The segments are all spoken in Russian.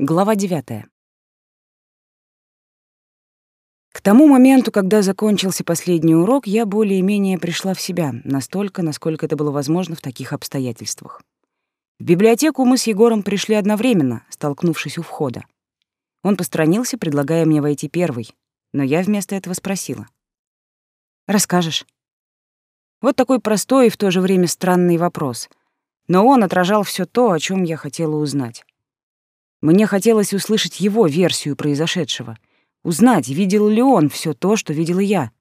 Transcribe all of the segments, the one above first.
Глава 9. К тому моменту, когда закончился последний урок, я более-менее пришла в себя, настолько, насколько это было возможно в таких обстоятельствах. В библиотеку мы с Егором пришли одновременно, столкнувшись у входа. Он посторонился, предлагая мне войти первой, но я вместо этого спросила. «Расскажешь?» Вот такой простой и в то же время странный вопрос. Но он отражал все то, о чем я хотела узнать. Мне хотелось услышать его версию произошедшего, узнать, видел ли он все то, что видела я,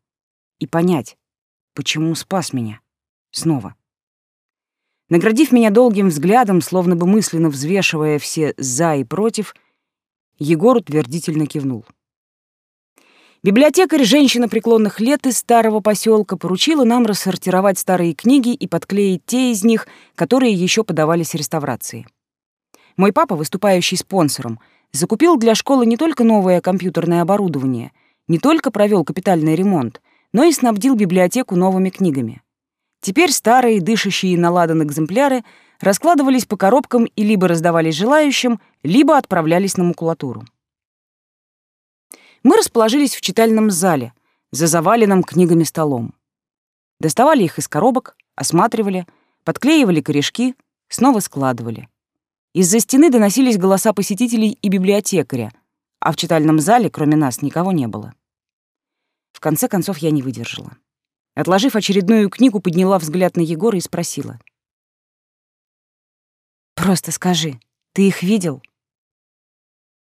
и понять, почему спас меня. Снова. Наградив меня долгим взглядом, словно бы мысленно взвешивая все «за» и «против», Егор утвердительно кивнул. Библиотекарь, женщина преклонных лет из старого поселка, поручила нам рассортировать старые книги и подклеить те из них, которые еще подавались реставрации. Мой папа, выступающий спонсором, закупил для школы не только новое компьютерное оборудование, не только провел капитальный ремонт, но и снабдил библиотеку новыми книгами. Теперь старые, дышащие на ладан экземпляры раскладывались по коробкам и либо раздавались желающим, либо отправлялись на макулатуру. Мы расположились в читальном зале, за заваленным книгами столом. Доставали их из коробок, осматривали, подклеивали корешки, снова складывали. Из-за стены доносились голоса посетителей и библиотекаря, а в читальном зале, кроме нас, никого не было. В конце концов, я не выдержала. Отложив очередную книгу, подняла взгляд на Егора и спросила. «Просто скажи, ты их видел?»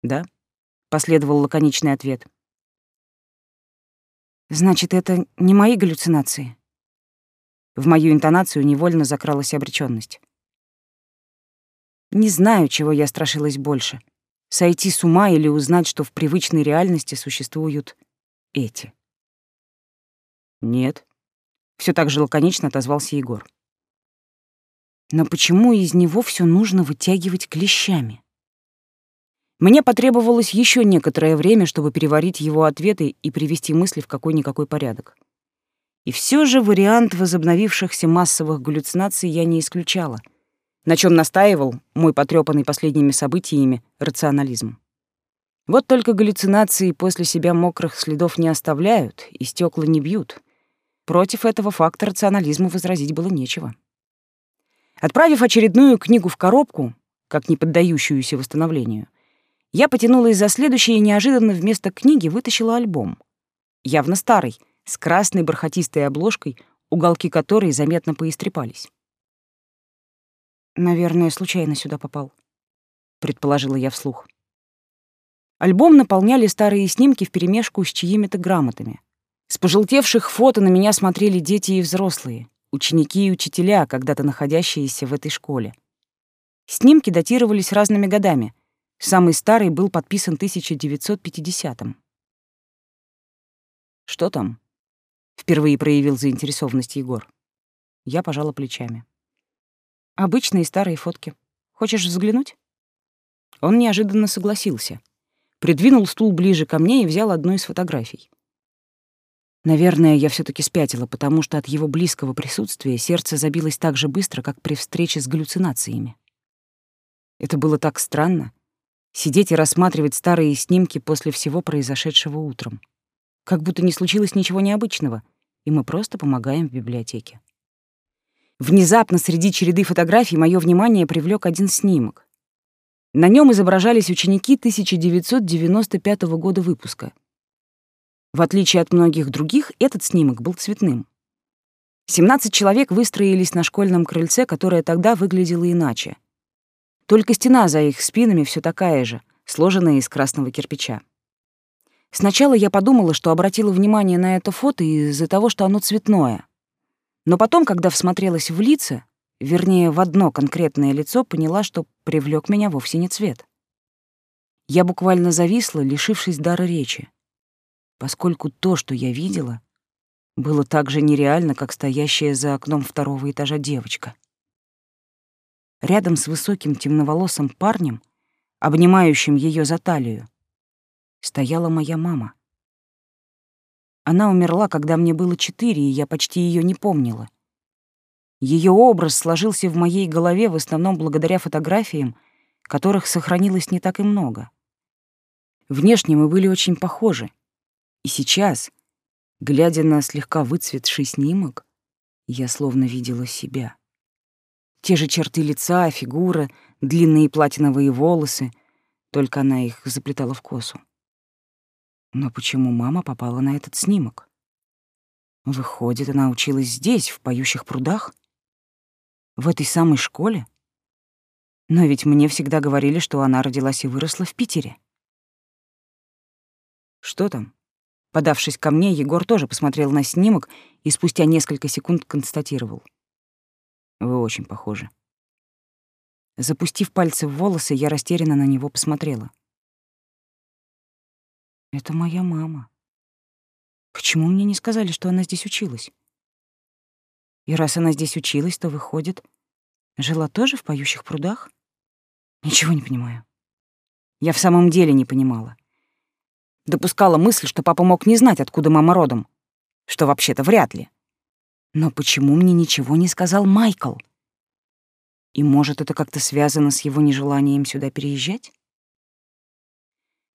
«Да», — последовал лаконичный ответ. «Значит, это не мои галлюцинации?» В мою интонацию невольно закралась обречённость. Не знаю, чего я страшилась больше — сойти с ума или узнать, что в привычной реальности существуют эти. «Нет», — все так же лаконично отозвался Егор. «Но почему из него все нужно вытягивать клещами?» Мне потребовалось еще некоторое время, чтобы переварить его ответы и привести мысли в какой-никакой порядок. И все же вариант возобновившихся массовых галлюцинаций я не исключала — на чем настаивал мой потрепанный последними событиями рационализм. Вот только галлюцинации после себя мокрых следов не оставляют и стекла не бьют. Против этого факта рационализму возразить было нечего. Отправив очередную книгу в коробку, как не поддающуюся восстановлению, я потянулась за следующей и неожиданно вместо книги вытащила альбом. Явно старый, с красной бархатистой обложкой, уголки которой заметно поистрепались. Наверное, случайно сюда попал, предположила я вслух. Альбом наполняли старые снимки вперемешку с чьими-то грамотами. С пожелтевших фото на меня смотрели дети и взрослые, ученики и учителя, когда-то находящиеся в этой школе. Снимки датировались разными годами. Самый старый был подписан 1950-м. «Что там?» — впервые проявил заинтересованность Егор. Я пожала плечами. Обычные старые фотки. Хочешь взглянуть?» Он неожиданно согласился. Придвинул стул ближе ко мне и взял одну из фотографий. Наверное, я все таки спятила, потому что от его близкого присутствия сердце забилось так же быстро, как при встрече с галлюцинациями. Это было так странно — сидеть и рассматривать старые снимки после всего произошедшего утром. Как будто не случилось ничего необычного, и мы просто помогаем в библиотеке. Внезапно среди череды фотографий мое внимание привлек один снимок. На нем изображались ученики 1995 года выпуска. В отличие от многих других, этот снимок был цветным. 17 человек выстроились на школьном крыльце, которое тогда выглядело иначе. Только стена за их спинами все такая же, сложенная из красного кирпича. Сначала я подумала, что обратила внимание на это фото из-за того, что оно цветное. Но потом, когда всмотрелась в лица, вернее, в одно конкретное лицо, поняла, что привлек меня вовсе не цвет. Я буквально зависла, лишившись дара речи, поскольку то, что я видела, было так же нереально, как стоящая за окном второго этажа девочка. Рядом с высоким темноволосым парнем, обнимающим ее за талию, стояла моя мама — она умерла, когда мне было четыре, и я почти ее не помнила. Ее образ сложился в моей голове в основном благодаря фотографиям, которых сохранилось не так и много. Внешне мы были очень похожи. И сейчас, глядя на слегка выцветший снимок, я словно видела себя. Те же черты лица, фигура, длинные платиновые волосы, только она их заплетала в косу. Но почему мама попала на этот снимок? Выходит, она училась здесь, в поющих прудах? В этой самой школе? Но ведь мне всегда говорили, что она родилась и выросла в Питере. Что там? Подавшись ко мне, Егор тоже посмотрел на снимок и спустя несколько секунд констатировал. Вы очень похожи. Запустив пальцы в волосы, я растерянно на него посмотрела. Это моя мама. Почему мне не сказали, что она здесь училась? И раз она здесь училась, то выходит, жила тоже в поющих прудах? Ничего не понимаю. Я в самом деле не понимала. Допускала мысль, что папа мог не знать, откуда мама родом. Что вообще-то вряд ли. Но почему мне ничего не сказал Майкл? И может, это как-то связано с его нежеланием сюда переезжать?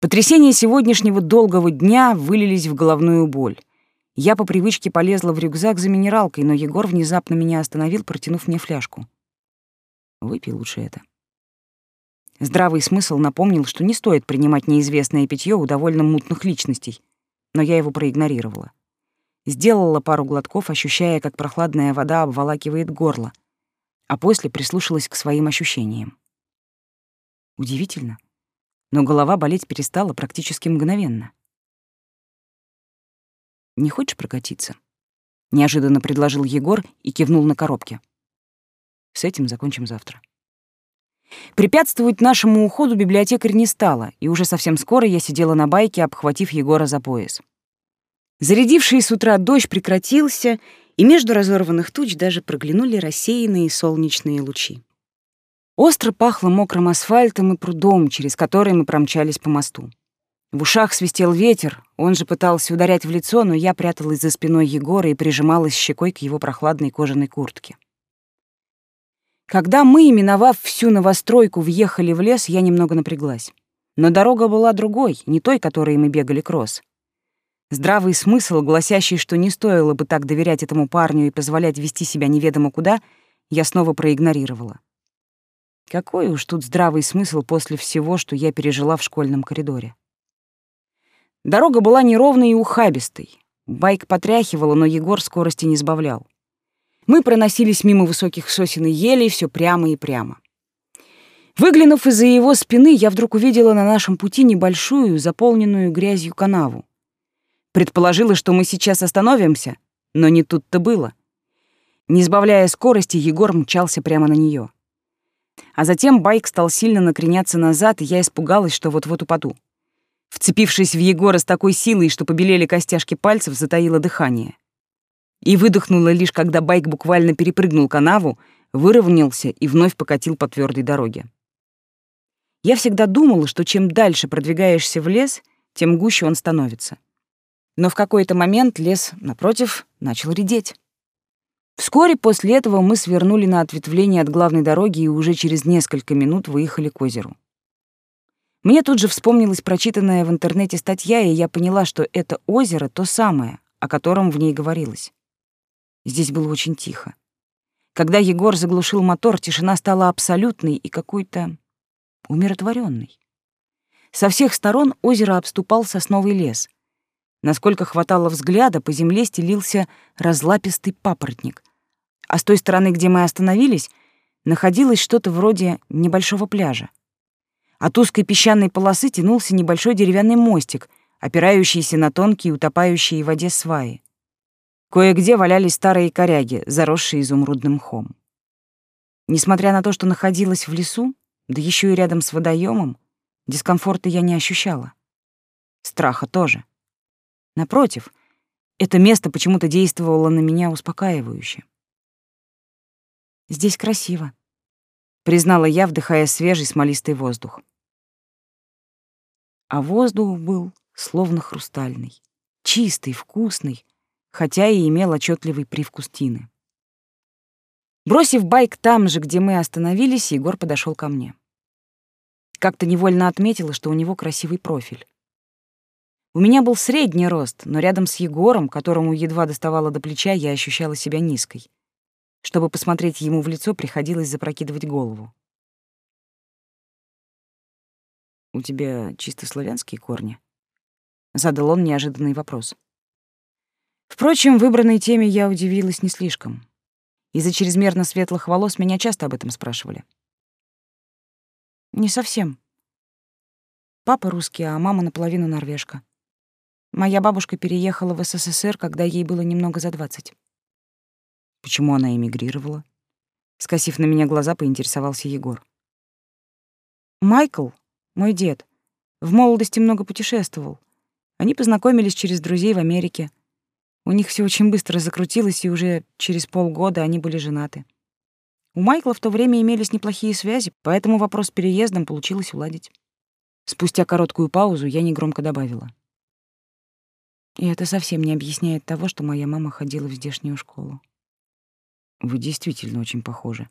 Потрясения сегодняшнего долгого дня вылились в головную боль. Я по привычке полезла в рюкзак за минералкой, но Егор внезапно меня остановил, протянув мне фляжку. Выпей лучше это. Здравый смысл напомнил, что не стоит принимать неизвестное питье у довольно мутных личностей, но я его проигнорировала. Сделала пару глотков, ощущая, как прохладная вода обволакивает горло, а после прислушалась к своим ощущениям. Удивительно, но голова болеть перестала практически мгновенно. «Не хочешь прокатиться?» — неожиданно предложил Егор и кивнул на коробке. «С этим закончим завтра». Препятствовать нашему уходу библиотекарь не стала, и уже совсем скоро я сидела на байке, обхватив Егора за пояс. Зарядивший с утра дождь прекратился, и между разорванных туч даже проглянули рассеянные солнечные лучи. Остро пахло мокрым асфальтом и прудом, через который мы промчались по мосту. В ушах свистел ветер, он же пытался ударять в лицо, но я пряталась за спиной Егора и прижималась щекой к его прохладной кожаной куртке. Когда мы, миновав всю новостройку, въехали в лес, я немного напряглась. Но дорога была другой, не той, которой мы бегали кросс. Здравый смысл, гласящий, что не стоило бы так доверять этому парню и позволять вести себя неведомо куда, я снова проигнорировала. Какой уж тут здравый смысл после всего, что я пережила в школьном коридоре. Дорога была неровной и ухабистой. Байк потряхивала, но Егор скорости не сбавлял. Мы проносились мимо высоких сосен и елей все прямо и прямо. Выглянув из-за его спины, я вдруг увидела на нашем пути небольшую, заполненную грязью канаву. Предположила, что мы сейчас остановимся, но не тут-то было. Не сбавляя скорости, Егор мчался прямо на нее. А затем байк стал сильно накреняться назад, и я испугалась, что вот-вот упаду. Вцепившись в Егора с такой силой, что побелели костяшки пальцев, затаила дыхание и выдохнула лишь когда байк буквально перепрыгнул канаву, выровнялся и вновь покатил по твердой дороге. Я всегда думала, что чем дальше продвигаешься в лес, тем гуще он становится. Но в какой-то момент лес, напротив, начал редеть. Вскоре после этого мы свернули на ответвление от главной дороги и уже через несколько минут выехали к озеру. Мне тут же вспомнилась прочитанная в интернете статья, и я поняла, что это озеро то самое, о котором в ней говорилось. Здесь было очень тихо. Когда Егор заглушил мотор, тишина стала абсолютной и какой-то умиротворенной. Со всех сторон озеро обступал сосновый лес. Насколько хватало взгляда, по земле стелился разлапистый папоротник. А с той стороны, где мы остановились, находилось что-то вроде небольшого пляжа. От узкой песчаной полосы тянулся небольшой деревянный мостик, опирающийся на тонкие утопающие в воде сваи. Кое-где валялись старые коряги, заросшие изумрудным мхом. Несмотря на то, что находилась в лесу, да еще и рядом с водоемом, дискомфорта я не ощущала. Страха тоже. Напротив, это место почему-то действовало на меня успокаивающе. «Здесь красиво», — признала я, вдыхая свежий смолистый воздух. А воздух был словно хрустальный, чистый, вкусный, хотя и имел отчетливый привкус тины. Бросив байк там же, где мы остановились, Егор подошел ко мне. Как-то невольно отметила, что у него красивый профиль. У меня был средний рост, но рядом с Егором, которому едва доставало до плеча, я ощущала себя низкой. Чтобы посмотреть ему в лицо, приходилось запрокидывать голову. «У тебя чисто славянские корни?» — задал он неожиданный вопрос. Впрочем, выбранной теме я удивилась не слишком. Из-за чрезмерно светлых волос меня часто об этом спрашивали. «Не совсем. Папа русский, а мама наполовину норвежка. Моя бабушка переехала в СССР, когда ей было немного за двадцать. Почему она эмигрировала? Скосив на меня глаза, поинтересовался Егор. Майкл, мой дед, в молодости много путешествовал. Они познакомились через друзей в Америке. У них все очень быстро закрутилось, и уже через полгода они были женаты. У Майкла в то время имелись неплохие связи, поэтому вопрос с переездом получилось уладить. Спустя короткую паузу я негромко добавила. И это совсем не объясняет того, что моя мама ходила в здешнюю школу. Вы действительно очень похожи.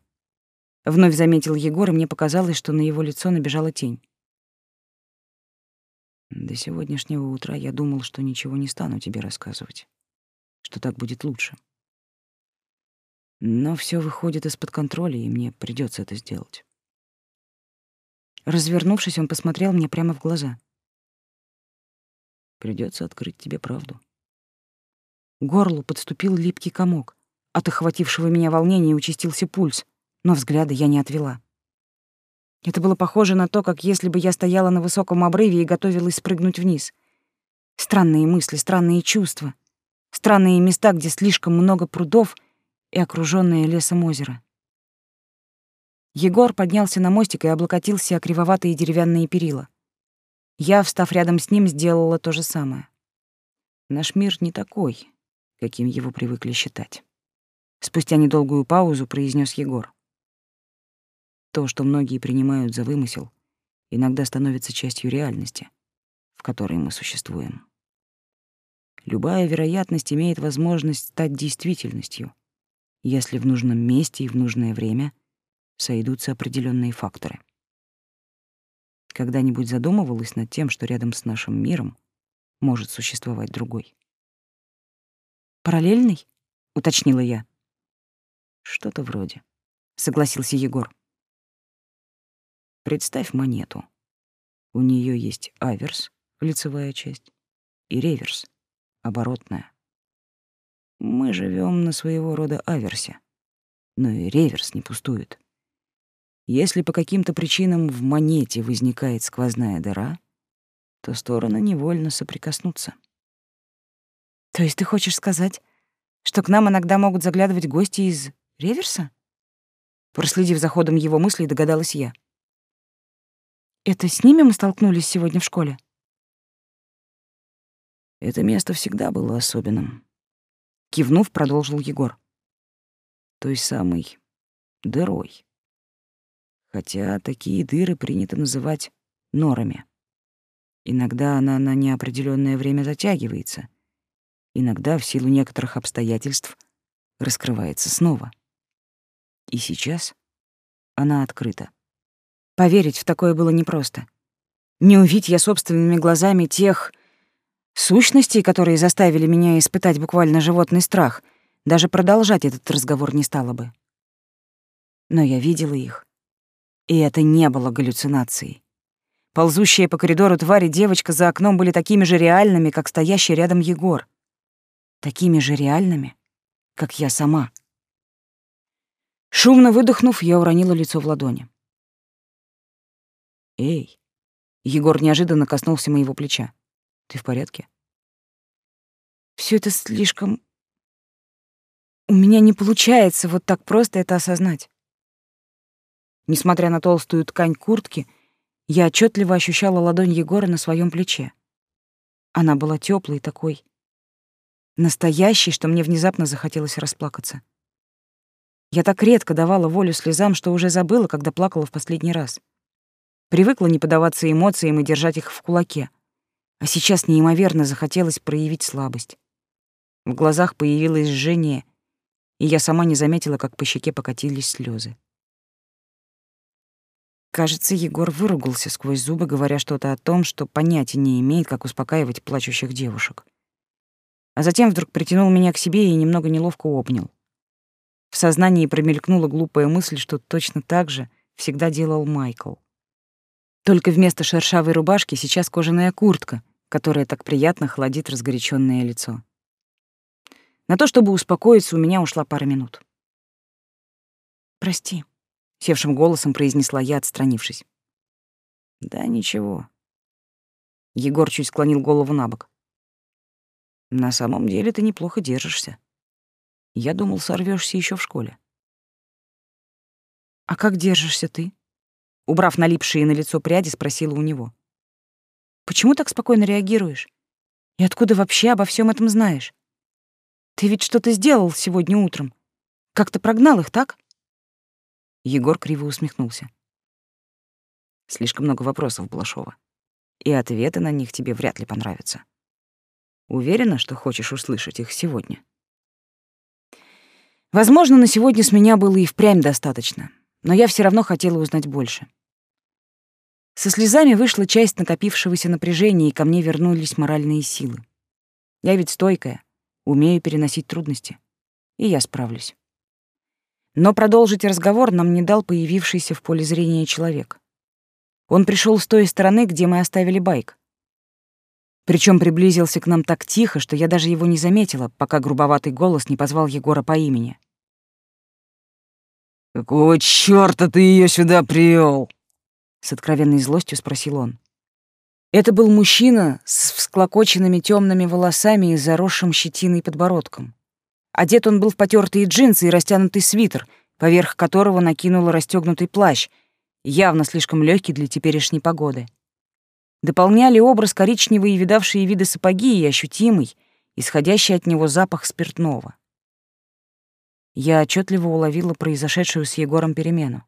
Вновь заметил Егор, и мне показалось, что на его лицо набежала тень. До сегодняшнего утра я думал, что ничего не стану тебе рассказывать, что так будет лучше. Но все выходит из-под контроля, и мне придется это сделать. Развернувшись, он посмотрел мне прямо в глаза — Придется открыть тебе правду. горлу подступил липкий комок. От охватившего меня волнения участился пульс, но взгляда я не отвела. Это было похоже на то, как если бы я стояла на высоком обрыве и готовилась спрыгнуть вниз. Странные мысли, странные чувства, странные места, где слишком много прудов и окружённое лесом озеро. Егор поднялся на мостик и облокотился о кривоватые деревянные перила. Я, встав рядом с ним, сделала то же самое. Наш мир не такой, каким его привыкли считать. Спустя недолгую паузу произнес Егор. То, что многие принимают за вымысел, иногда становится частью реальности, в которой мы существуем. Любая вероятность имеет возможность стать действительностью, если в нужном месте и в нужное время сойдутся определенные факторы. Когда-нибудь задумывалась над тем, что рядом с нашим миром может существовать другой? «Параллельный?» — уточнила я. «Что-то вроде», — согласился Егор. «Представь монету. У нее есть аверс, лицевая часть, и реверс, оборотная. Мы живем на своего рода аверсе, но и реверс не пустует. Если по каким-то причинам в монете возникает сквозная дыра, то стороны невольно соприкоснутся. То есть ты хочешь сказать, что к нам иногда могут заглядывать гости из реверса? Проследив за ходом его мыслей, догадалась я. Это с ними мы столкнулись сегодня в школе? Это место всегда было особенным. Кивнув, продолжил Егор. Той самой дырой хотя такие дыры принято называть норами. Иногда она на неопределённое время затягивается, иногда в силу некоторых обстоятельств раскрывается снова. И сейчас она открыта. Поверить в такое было непросто. Не увидеть я собственными глазами тех сущностей, которые заставили меня испытать буквально животный страх, даже продолжать этот разговор не стало бы. Но я видела их, и это не было галлюцинацией. Ползущие по коридору твари девочка за окном были такими же реальными, как стоящий рядом Егор. Такими же реальными, как я сама. Шумно выдохнув, я уронила лицо в ладони. «Эй!» Егор неожиданно коснулся моего плеча. «Ты в порядке?» Все это слишком... У меня не получается вот так просто это осознать. Несмотря на толстую ткань куртки, я отчетливо ощущала ладонь Егора на своем плече. Она была теплой такой, настоящей, что мне внезапно захотелось расплакаться. Я так редко давала волю слезам, что уже забыла, когда плакала в последний раз. Привыкла не поддаваться эмоциям и держать их в кулаке. А сейчас неимоверно захотелось проявить слабость. В глазах появилось жжение, и я сама не заметила, как по щеке покатились слезы. Кажется, Егор выругался сквозь зубы, говоря что-то о том, что понятия не имеет, как успокаивать плачущих девушек. А затем вдруг притянул меня к себе и немного неловко обнял. В сознании промелькнула глупая мысль, что точно так же всегда делал Майкл. Только вместо шершавой рубашки сейчас кожаная куртка, которая так приятно холодит разгоряченное лицо. На то, чтобы успокоиться, у меня ушла пара минут. «Прости», — севшим голосом произнесла я, отстранившись. «Да ничего». Егор чуть склонил голову на бок. «На самом деле ты неплохо держишься. Я думал, сорвешься еще в школе». «А как держишься ты?» Убрав налипшие на лицо пряди, спросила у него. «Почему так спокойно реагируешь? И откуда вообще обо всем этом знаешь? Ты ведь что-то сделал сегодня утром. Как-то прогнал их, так?» Егор криво усмехнулся. Слишком много вопросов, Блашова. И ответы на них тебе вряд ли понравятся. Уверена, что хочешь услышать их сегодня? Возможно, на сегодня с меня было и впрямь достаточно, но я все равно хотела узнать больше. Со слезами вышла часть накопившегося напряжения, и ко мне вернулись моральные силы. Я ведь стойкая, умею переносить трудности, и я справлюсь. Но продолжить разговор нам не дал появившийся в поле зрения человек. Он пришел с той стороны, где мы оставили байк. Причем приблизился к нам так тихо, что я даже его не заметила, пока грубоватый голос не позвал Егора по имени. «Какого чёрта ты её сюда привёл?» с откровенной злостью спросил он. Это был мужчина с всклокоченными темными волосами и заросшим щетиной подбородком. Одет он был в потертые джинсы и растянутый свитер, поверх которого накинула расстегнутый плащ, явно слишком легкий для теперешней погоды. Дополняли образ коричневые видавшие виды сапоги и ощутимый, исходящий от него запах спиртного. Я отчетливо уловила произошедшую с Егором перемену.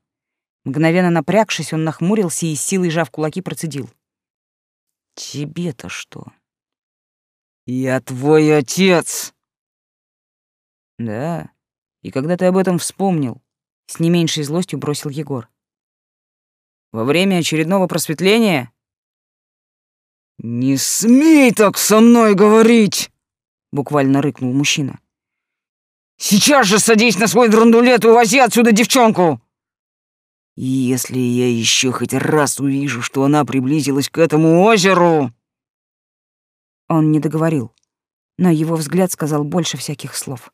Мгновенно напрягшись, он нахмурился и силой жав кулаки процедил. «Тебе-то что?» «Я твой отец!» «Да, и когда ты об этом вспомнил?» С не меньшей злостью бросил Егор. «Во время очередного просветления?» «Не смей так со мной говорить!» Буквально рыкнул мужчина. «Сейчас же садись на свой драндулет и увози отсюда девчонку!» если я еще хоть раз увижу, что она приблизилась к этому озеру...» Он не договорил, но его взгляд сказал больше всяких слов.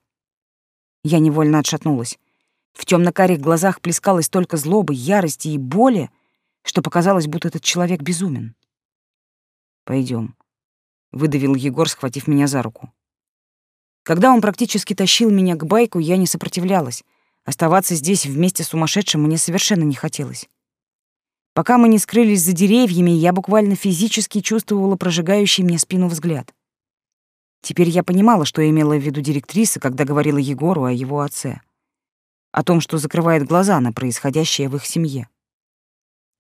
Я невольно отшатнулась. В темно-карих глазах плескалось только злобы, ярости и боли, что показалось, будто этот человек безумен. Пойдем, выдавил Егор, схватив меня за руку. Когда он практически тащил меня к байку, я не сопротивлялась, Оставаться здесь вместе с сумасшедшим мне совершенно не хотелось. Пока мы не скрылись за деревьями, я буквально физически чувствовала прожигающий мне спину взгляд. Теперь я понимала, что имела в виду директриса, когда говорила Егору о его отце. О том, что закрывает глаза на происходящее в их семье.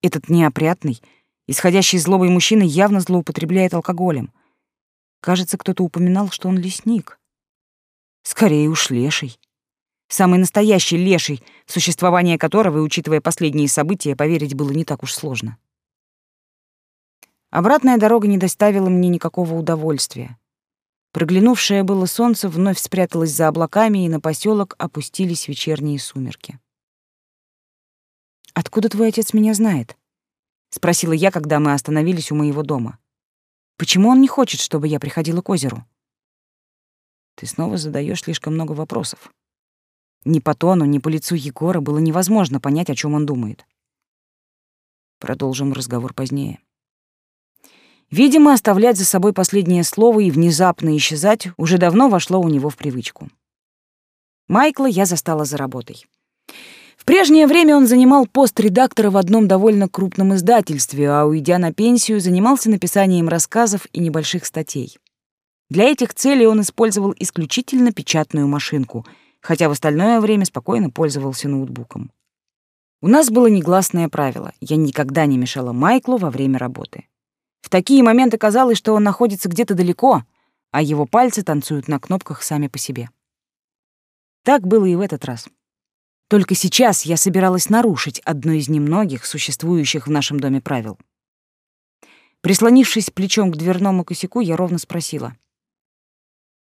Этот неопрятный, исходящий злобой мужчина явно злоупотребляет алкоголем. Кажется, кто-то упоминал, что он лесник. Скорее уж леший самый настоящий леший, существование которого, учитывая последние события, поверить было не так уж сложно. Обратная дорога не доставила мне никакого удовольствия. Проглянувшее было солнце вновь спряталось за облаками, и на поселок опустились вечерние сумерки. «Откуда твой отец меня знает?» — спросила я, когда мы остановились у моего дома. «Почему он не хочет, чтобы я приходила к озеру?» «Ты снова задаешь слишком много вопросов», ни по тону, ни по лицу Егора было невозможно понять, о чем он думает. Продолжим разговор позднее. Видимо, оставлять за собой последнее слово и внезапно исчезать уже давно вошло у него в привычку. Майкла я застала за работой. В прежнее время он занимал пост редактора в одном довольно крупном издательстве, а уйдя на пенсию, занимался написанием рассказов и небольших статей. Для этих целей он использовал исключительно печатную машинку — хотя в остальное время спокойно пользовался ноутбуком. У нас было негласное правило — я никогда не мешала Майклу во время работы. В такие моменты казалось, что он находится где-то далеко, а его пальцы танцуют на кнопках сами по себе. Так было и в этот раз. Только сейчас я собиралась нарушить одно из немногих существующих в нашем доме правил. Прислонившись плечом к дверному косяку, я ровно спросила.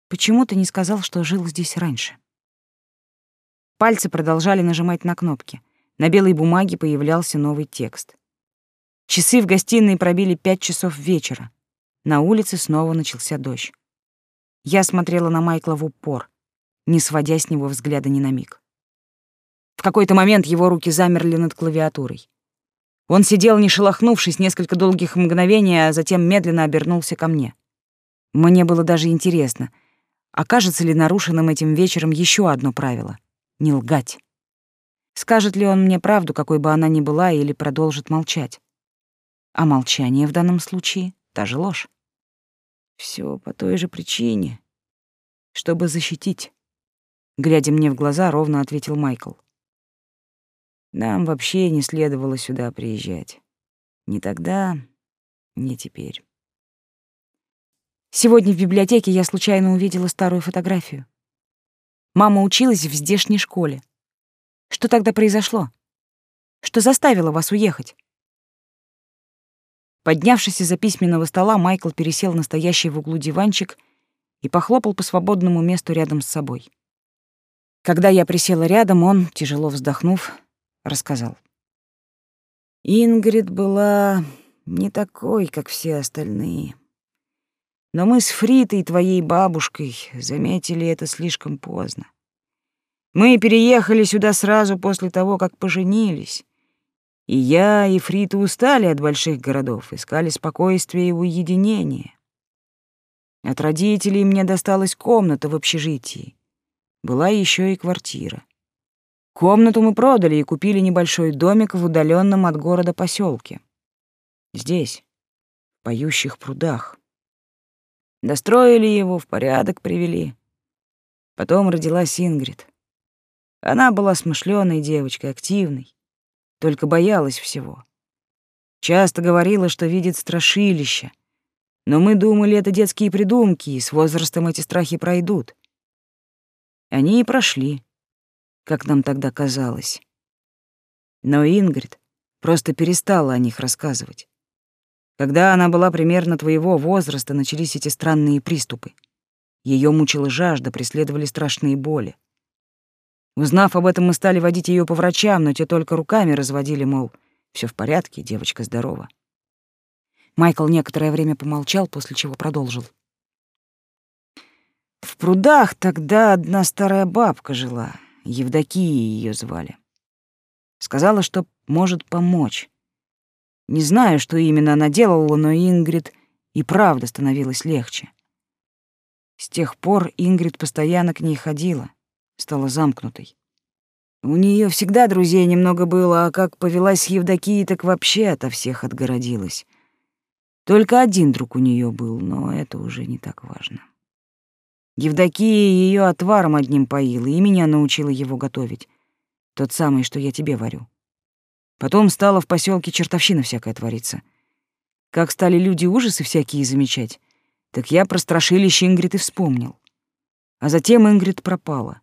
«Почему ты не сказал, что жил здесь раньше?» Пальцы продолжали нажимать на кнопки. На белой бумаге появлялся новый текст. Часы в гостиной пробили пять часов вечера. На улице снова начался дождь. Я смотрела на Майкла в упор, не сводя с него взгляда ни на миг. В какой-то момент его руки замерли над клавиатурой. Он сидел, не шелохнувшись, несколько долгих мгновений, а затем медленно обернулся ко мне. Мне было даже интересно, окажется ли нарушенным этим вечером еще одно правило — не лгать. Скажет ли он мне правду, какой бы она ни была, или продолжит молчать? А молчание в данном случае — та же ложь. Все по той же причине, чтобы защитить. Глядя мне в глаза, ровно ответил Майкл. Нам вообще не следовало сюда приезжать. Ни тогда, ни теперь. Сегодня в библиотеке я случайно увидела старую фотографию. Мама училась в здешней школе. Что тогда произошло? Что заставило вас уехать? Поднявшись из-за письменного стола, Майкл пересел на стоящий в углу диванчик и похлопал по свободному месту рядом с собой. Когда я присела рядом, он, тяжело вздохнув, рассказал. Ингрид была не такой, как все остальные. Но мы с Фритой, твоей бабушкой, заметили это слишком поздно. Мы переехали сюда сразу после того, как поженились. И я, и Фрита устали от больших городов, искали спокойствия и уединения. От родителей мне досталась комната в общежитии. Была еще и квартира. Комнату мы продали и купили небольшой домик в удаленном от города поселке. Здесь, в поющих прудах. Достроили его, в порядок привели. Потом родилась Ингрид. Она была смышленой девочкой, активной, только боялась всего. Часто говорила, что видит страшилища, но мы думали, это детские придумки, и с возрастом эти страхи пройдут. Они и прошли как нам тогда казалось. Но Ингрид просто перестала о них рассказывать. Когда она была примерно твоего возраста, начались эти странные приступы. Ее мучила жажда, преследовали страшные боли. Узнав об этом, мы стали водить ее по врачам, но те только руками разводили, мол, все в порядке, девочка здорова. Майкл некоторое время помолчал, после чего продолжил. В прудах тогда одна старая бабка жила. Евдокией ее звали. Сказала, что может помочь. Не знаю, что именно она делала, но Ингрид и правда становилось легче. С тех пор Ингрид постоянно к ней ходила, стала замкнутой. У нее всегда друзей немного было, а как повелась с Евдокией, так вообще ото всех отгородилась. Только один друг у нее был, но это уже не так важно. Евдокия ее отваром одним поила и меня научила его готовить. Тот самый, что я тебе варю. Потом стала в поселке чертовщина всякая твориться. Как стали люди ужасы всякие замечать, так я про страшилище Ингрид и вспомнил. А затем Ингрид пропала.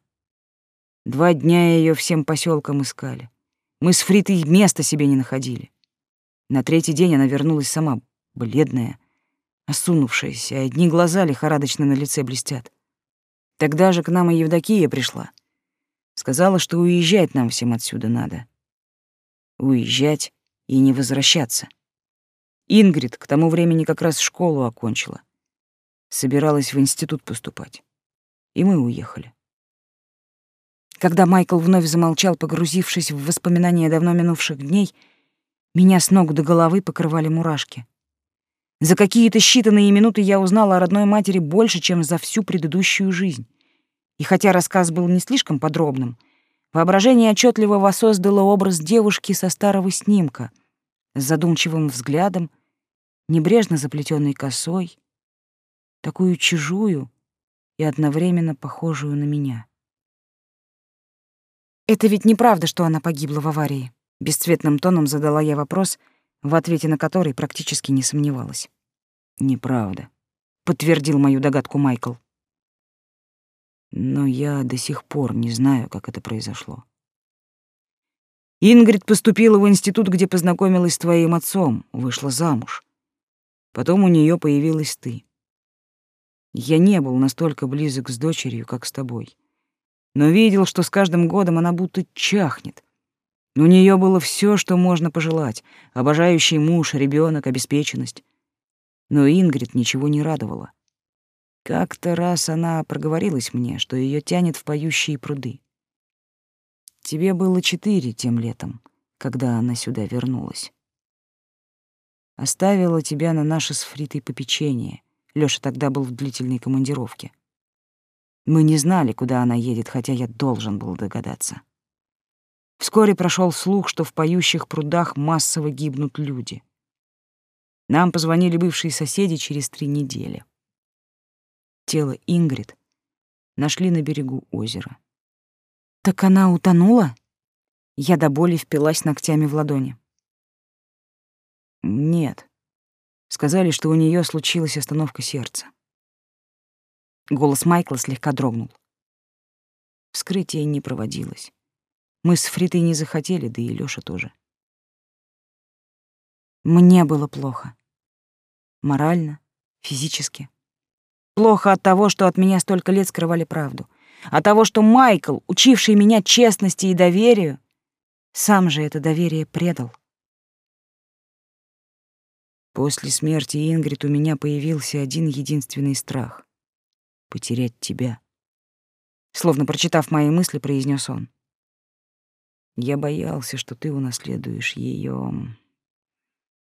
Два дня ее всем поселкам искали. Мы с Фритой места себе не находили. На третий день она вернулась сама, бледная, осунувшаяся, одни глаза лихорадочно на лице блестят. Тогда же к нам и Евдокия пришла. Сказала, что уезжать нам всем отсюда надо. Уезжать и не возвращаться. Ингрид к тому времени как раз школу окончила. Собиралась в институт поступать. И мы уехали. Когда Майкл вновь замолчал, погрузившись в воспоминания давно минувших дней, меня с ног до головы покрывали мурашки. За какие-то считанные минуты я узнала о родной матери больше, чем за всю предыдущую жизнь. И хотя рассказ был не слишком подробным, воображение отчетливо воссоздало образ девушки со старого снимка, с задумчивым взглядом, небрежно заплетенной косой, такую чужую и одновременно похожую на меня. «Это ведь неправда, что она погибла в аварии», — бесцветным тоном задала я вопрос — в ответе на который практически не сомневалась. «Неправда», — подтвердил мою догадку Майкл. «Но я до сих пор не знаю, как это произошло. Ингрид поступила в институт, где познакомилась с твоим отцом, вышла замуж. Потом у нее появилась ты. Я не был настолько близок с дочерью, как с тобой. Но видел, что с каждым годом она будто чахнет. У нее было все, что можно пожелать: обожающий муж, ребенок, обеспеченность. Но Ингрид ничего не радовало. Как-то раз она проговорилась мне, что ее тянет в поющие пруды. Тебе было четыре тем летом, когда она сюда вернулась. Оставила тебя на наше с Фритой попечение. Лёша тогда был в длительной командировке. Мы не знали, куда она едет, хотя я должен был догадаться. Вскоре прошел слух, что в поющих прудах массово гибнут люди. Нам позвонили бывшие соседи через три недели. Тело Ингрид нашли на берегу озера. Так она утонула? Я до боли впилась ногтями в ладони. Нет. Сказали, что у нее случилась остановка сердца. Голос Майкла слегка дрогнул. Вскрытие не проводилось. Мы с Фритой не захотели, да и Лёша тоже. Мне было плохо. Морально, физически. Плохо от того, что от меня столько лет скрывали правду. От того, что Майкл, учивший меня честности и доверию, сам же это доверие предал. После смерти Ингрид у меня появился один единственный страх — потерять тебя. Словно прочитав мои мысли, произнес он. Я боялся, что ты унаследуешь ее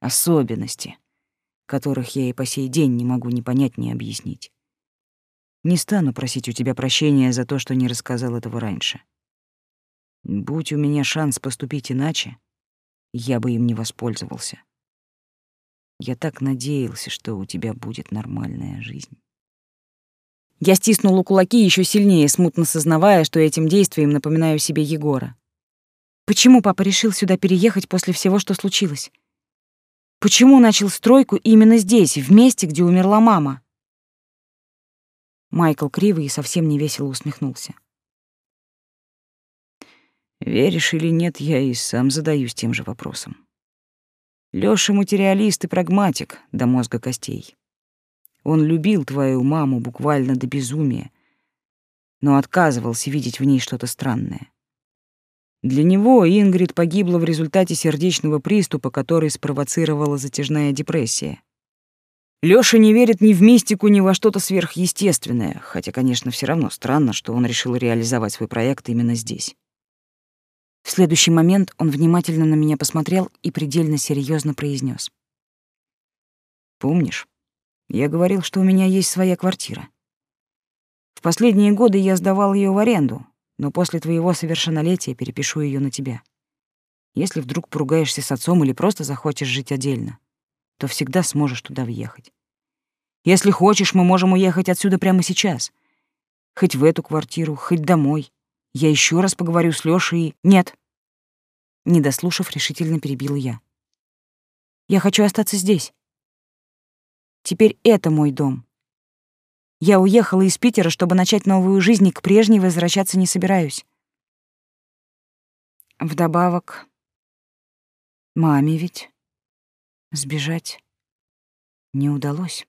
особенности, которых я и по сей день не могу ни понять, ни объяснить. Не стану просить у тебя прощения за то, что не рассказал этого раньше. Будь у меня шанс поступить иначе, я бы им не воспользовался. Я так надеялся, что у тебя будет нормальная жизнь. Я стиснула кулаки еще сильнее, смутно сознавая, что этим действием напоминаю себе Егора. Почему папа решил сюда переехать после всего, что случилось? Почему начал стройку именно здесь, в месте, где умерла мама? Майкл криво и совсем невесело усмехнулся. Веришь или нет, я и сам задаюсь тем же вопросом. Лёша материалист и прагматик до мозга костей. Он любил твою маму буквально до безумия, но отказывался видеть в ней что-то странное. Для него Ингрид погибла в результате сердечного приступа, который спровоцировала затяжная депрессия. Лёша не верит ни в мистику, ни во что-то сверхъестественное, хотя, конечно, все равно странно, что он решил реализовать свой проект именно здесь. В следующий момент он внимательно на меня посмотрел и предельно серьезно произнес: «Помнишь, я говорил, что у меня есть своя квартира? В последние годы я сдавал ее в аренду, но после твоего совершеннолетия перепишу ее на тебя. Если вдруг поругаешься с отцом или просто захочешь жить отдельно, то всегда сможешь туда въехать. Если хочешь, мы можем уехать отсюда прямо сейчас. Хоть в эту квартиру, хоть домой. Я еще раз поговорю с Лёшей и... Нет. Не дослушав, решительно перебил я. Я хочу остаться здесь. Теперь это мой дом. Я уехала из Питера, чтобы начать новую жизнь, и к прежней возвращаться не собираюсь. Вдобавок, маме ведь сбежать не удалось.